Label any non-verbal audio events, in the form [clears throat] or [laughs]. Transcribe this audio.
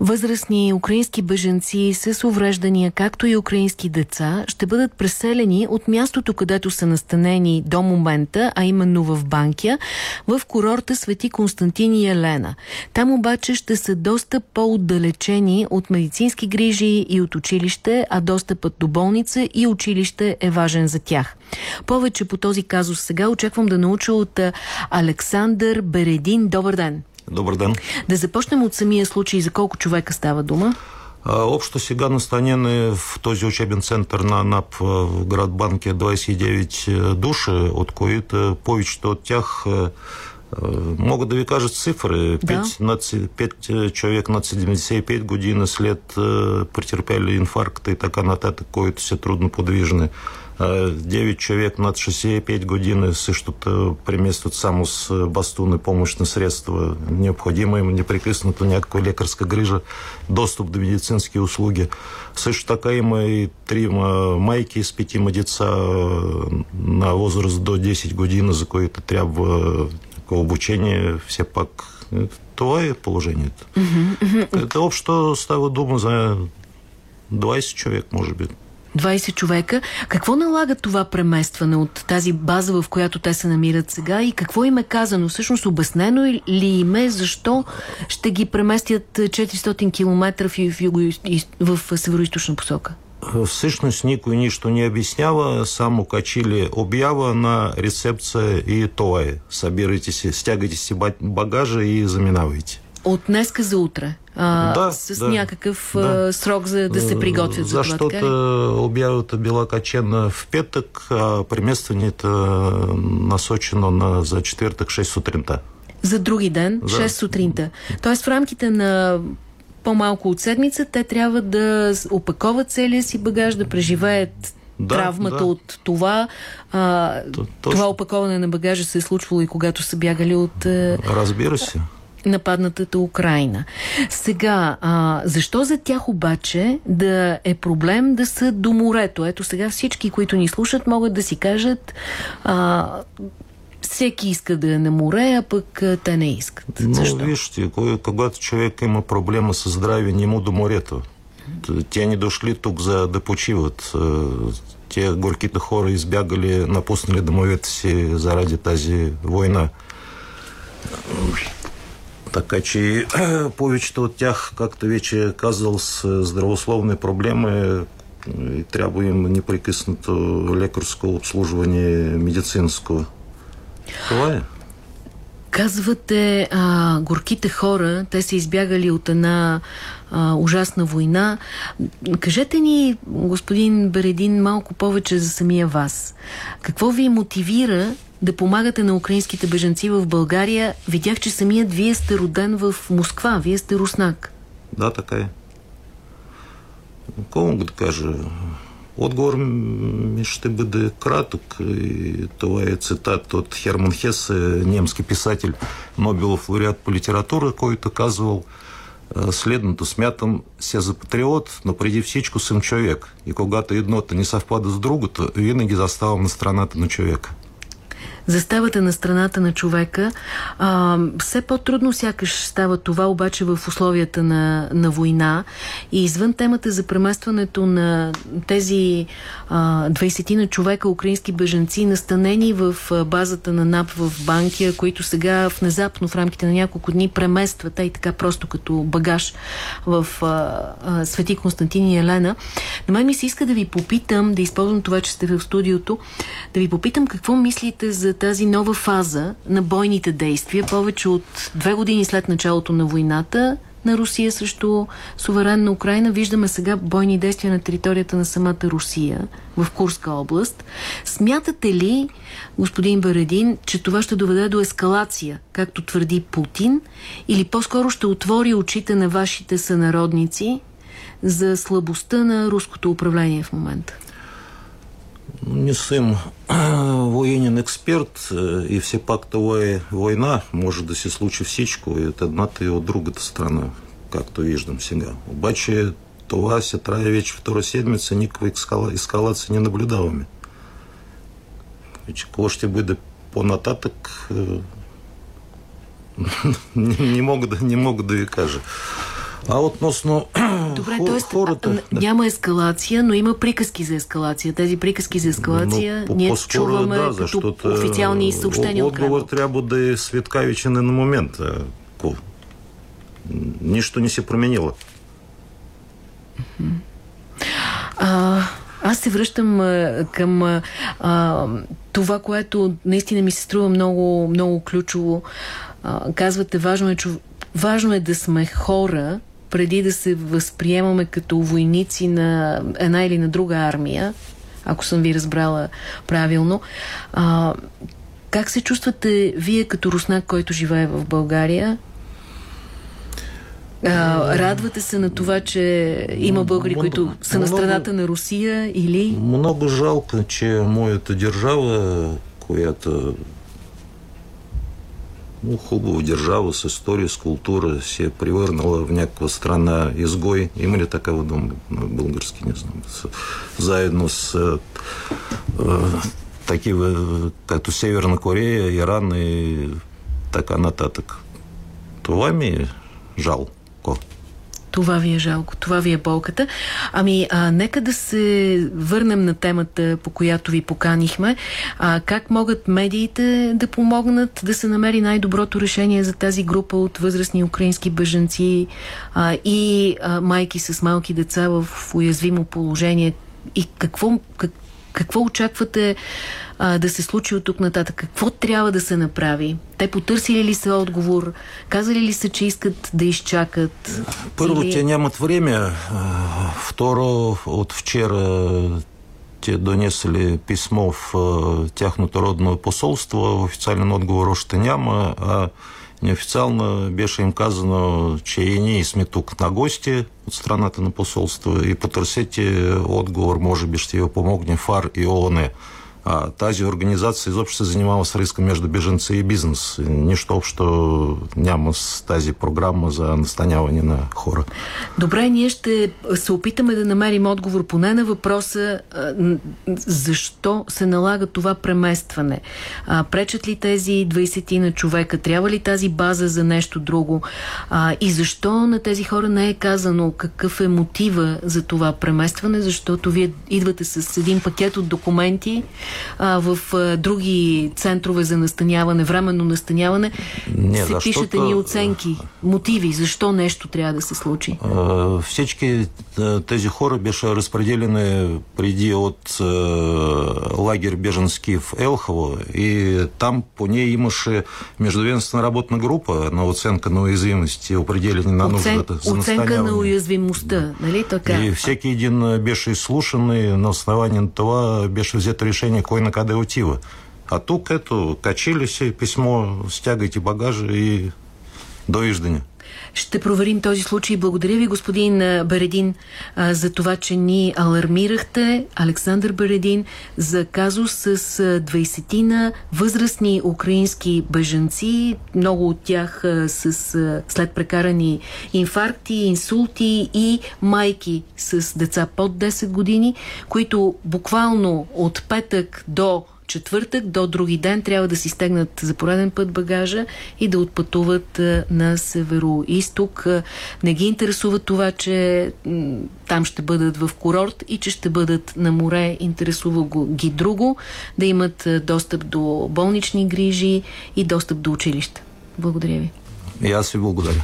Възрастни украински беженци с увреждания, както и украински деца, ще бъдат преселени от мястото, където са настанени до момента, а именно в Банкия, в курорта Свети Константин и Елена. Там обаче ще са доста по-отдалечени от медицински грижи и от училище, а достъпът до болница и училище е важен за тях. Повече по този казус сега очаквам да науча от Александър Бередин. Добър ден! Добър ден. Да започнем от самия случай. За колко човека става дума? Общо сега настанены в този учебен център на НАП в град Банке 29 души, от които повечето от тях Могут да ви кажат цифры. Да. 5, над, 5 человек над 75 годин след претерпели инфаркт и така нататък, които са трудно подвижны. 9 человек над 65 години същото преместват само с бастуни помощни средства. Необходимо им непрекъснато някаква лекарска грижа, доступ до медицински услуги. Също така има и трима майки с петима деца на възраст до 10 години, за които трябва такова обучение все пак. Това е положението. Это общо става дума за 20 човек, може би. 20 човека. Какво налага това преместване от тази база, в която те се намират сега и какво им е казано? Всъщност обяснено ли им е защо ще ги преместят 400 км в, в, в северо посока? Всъщност никой нищо не обяснява, само качили обява на рецепция и това е. Събирайте си, стягайте си багажа и заминавайте. От днеска за утре? а, да, с да, някакъв да. срок за да се приготвят за това, така обявата била качена в петък, а преместването насочено на, за четвъртък 6 сутринта. За други ден, да. 6 сутринта. Тоест в рамките на по-малко от седмица те трябва да опаковат целия си багаж, да преживеят да, травмата да. от това. А, това опаковане на багажа се е случвало и когато са бягали от... Разбира се нападнатата Украина. Сега, а, защо за тях обаче да е проблем да са до морето? Ето сега всички, които ни слушат, могат да си кажат а, всеки иска да е на море, а пък те не искат. Но Защо? вижте, когато човек има проблема с здраве, не му до морето. Те не дошли тук за да почиват. Те горките хора избягали, напуснали домовете си заради тази война. Така че [clears throat] повечето от тях, както вече казал, с здравословни проблеми и трябва им непрекъснато лекарско обслужване, медицинско. Това е. Казвате, а, горките хора, те са избягали от една а, ужасна война. Кажете ни, господин Бередин, малко повече за самия вас. Какво ви мотивира да помагате на украинските беженци в България. Видях, че самият вие сте роден в Москва. Вие сте руснак. Да, така е. Мога да кажа? Отговор ми ще бъде кратък. И това е цитат от Херман Хесе, немски писател, Нобелов лауреат по литература, който казвал следното. Смятам се за патриот, но преди всичко съм човек. И когато едното не съвпада с другото, винаги заставам на страната на човека заставате на страната на човека. А, все по-трудно сякаш става това обаче в условията на, на война и извън темата за преместването на тези а, 20 на човека украински беженци, настанени в базата на НАП в Банкия, които сега внезапно в рамките на няколко дни преместват, и така просто като багаж в а, а, Свети Константин и Елена. На мен ми се иска да ви попитам, да използвам това, че сте в студиото, да ви попитам какво мислите за тази нова фаза на бойните действия, повече от две години след началото на войната на Русия срещу суверенна Украина. Виждаме сега бойни действия на територията на самата Русия в Курска област. Смятате ли, господин Баредин, че това ще доведе до ескалация, както твърди Путин, или по-скоро ще отвори очите на вашите сънародници за слабостта на руското управление в момента? Не съм военен експерт и все пак това е война, може да се случи всичко и от едната и от другата страна, както виждам сега. Обаче това се трае вече втора седмица, никаква ескалация не наблюдаваме. Вече какво ще бъде по-нататък, [laughs] не, не, мога да, не мога да ви кажа. А относно [clears throat] Добре, т.е. хората... няма ескалация, но има приказки за ескалация. Тези приказки за ескалация но, ние чуваме да, защото официални съобщения от Отговор трябва да е светкавичен на момент. Нищо не се променило. А, аз се връщам а, към а, това, което наистина ми се струва много, много ключово. А, казвате, важно е, чу... важно е да сме хора, преди да се възприемаме като войници на една или на друга армия, ако съм ви разбрала правилно. А, как се чувствате вие като руснак, който живее в България? А, радвате се на това, че има българи, които са на страната на Русия или... Много жалко, че моята държава, която ну, хубава държава с история, с култура се е превърнала в някаква страна изгой. Има ли такава дума на български, не знам. С, заедно с а, а, такива, като Северна Корея, Иран и така нататък. Това ми е жалко. Това ви е жалко, това ви е болката. Ами, а, нека да се върнем на темата, по която ви поканихме. А, как могат медиите да помогнат да се намери най-доброто решение за тази група от възрастни украински беженци а, и а, майки с малки деца в уязвимо положение? И какво, как, какво очаквате а, да се случи от тук нататък? Какво трябва да се направи? Те потърсили ли са отговор? Казали ли са, че искат да изчакат? Първо, или... те нямат време. Второ, от вчера те донесли писмо в тяхното родно посолство. Официален отговор още няма, а неофициално беше им казано, че и ние сме тук на гости от страната на посолство и потърсете отговор, може би ще ви помогне ФАР и ООН. А тази организация изобщо се занимава с риска между беженци и бизнес. Нищо общо няма с тази програма за настаняване на хора. Добре, ние ще се опитаме да намерим отговор поне на въпроса защо се налага това преместване. А, пречат ли тези 20 на човека? Трябва ли тази база за нещо друго? А, и защо на тези хора не е казано какъв е мотива за това преместване? Защото вие идвате с един пакет от документи, а, в а, други центрове за настаняване, временно настаняване, Не, се защото... пишете ни оценки, мотиви, защо нещо трябва да се случи? А, всички тези хора беше разпределени преди от а, лагерь беженски в Елхово и там по ней имаше междуведомственна работна група на оценка на уязвимости, определени на Оцен... нуждата за Оценка на уязвимостта, нали така? И всеки един беше и на основании това беше взето решение кой на къде отива. А тук, ето, качили се, писмо, стягайте багажа и довиждане. Ще проверим този случай. Благодаря ви, господин Бередин, за това, че ни алармирахте. Александър Бередин за казус с 20 възрастни украински бежанци, много от тях с, след прекарани инфаркти, инсулти и майки с деца под 10 години, които буквално от петък до четвъртък до други ден трябва да си стегнат за пореден път багажа и да отпътуват на северо-исток. Не ги интересува това, че там ще бъдат в курорт и че ще бъдат на море. Интересува ги друго, да имат достъп до болнични грижи и достъп до училища. Благодаря ви. И аз ви благодаря.